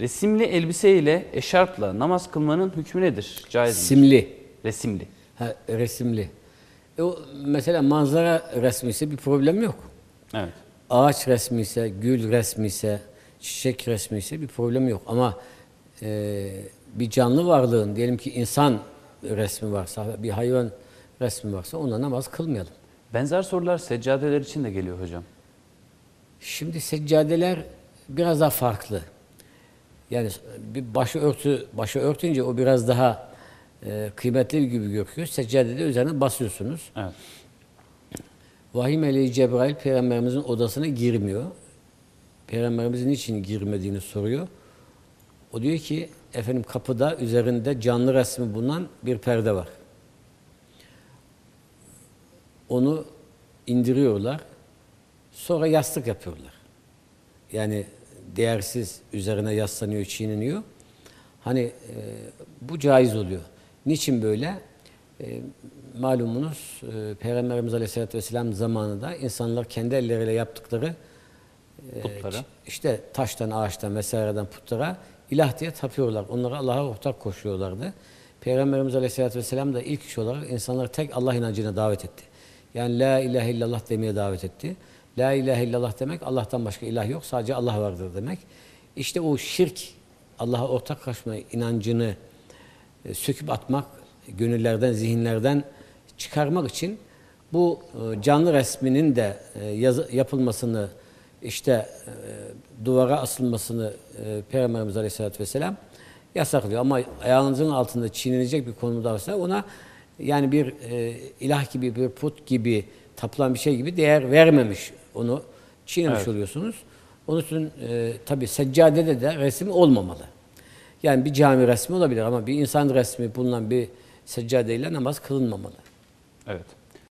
Resimli elbise ile eşarpla namaz kılmanın hükmü nedir? Caiz? Simli. Resimli. Ha, resimli. E o, mesela manzara resmi ise bir problem yok. Evet. Ağaç resmi ise, gül resmi ise, çiçek resmi ise bir problem yok. Ama e, bir canlı varlığın, diyelim ki insan resmi varsa, bir hayvan resmi varsa ona namaz kılmayalım. Benzer sorular seccadeler için de geliyor hocam. Şimdi seccadeler biraz daha farklı. Yani bir başı örtü, başı örtünce o biraz daha e, kıymetli gibi görünüyor. Seccadede üzerine basıyorsunuz. Evet. Vahiy meleği Cebrail peygamberimizin odasına girmiyor. Peygamberimizin niçin girmediğini soruyor. O diyor ki efendim kapıda üzerinde canlı resmi bulunan bir perde var. Onu indiriyorlar. Sonra yastık yapıyorlar. Yani değersiz üzerine yaslanıyor, çiğneniyor. Hani e, bu caiz oluyor. Niçin böyle? E, malumunuz e, Peygamberimiz Aleyhisselatü Vesselam zamanında insanlar kendi elleriyle yaptıkları e, Putlara. işte taştan, ağaçtan vesaireden putlara ilah diye tapıyorlar. Onlara Allah'a ortak koşuyorlardı. Peygamberimiz Aleyhisselatü Vesselam da ilk iş olarak insanları tek Allah inancına davet etti. Yani La ilahe illallah demeye davet etti. La ilahe illallah demek Allah'tan başka ilah yok, sadece Allah vardır demek. İşte o şirk, Allah'a ortak koşma inancını e, söküp atmak, gönüllerden, zihinlerden çıkarmak için bu e, canlı resminin de e, yapılmasını, işte duvara asılmasını Peygamberimiz Aleyhisselatü Vesselam yasaklıyor. Ama ayağınızın altında çiğnenecek bir konumda varsa ona yani bir ilah gibi, bir put gibi, tapılan bir şey gibi değer vermemiş onu çiğnemiş Evet. oluyorsunuz. Onun için e, tabi seccadede de resim olmamalı. Yani bir cami resmi olabilir ama bir insan resmi bulunan bir seccadeyle namaz kılınmamalı. Evet.